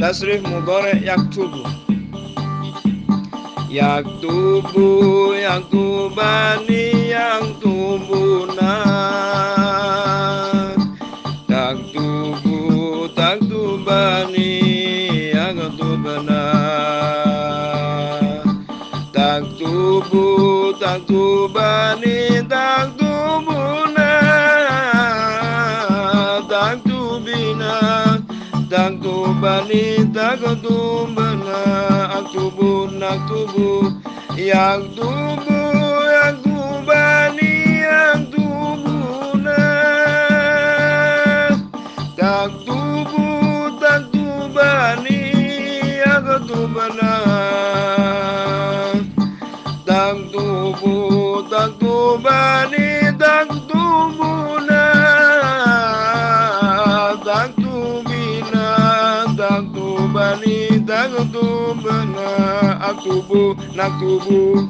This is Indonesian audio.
tasrif mudhari yaktubu yaktubu yaktubani yaktubuna taktubu taktubani yaktubana taktubu taktubani taktubuna taktubina taktubani taktubana aktubu naktubu yaktubu yaktubani yaktubuna taktubu taktubani yaktubana taktubu taktubani taktubani taktubana aktubu naktubu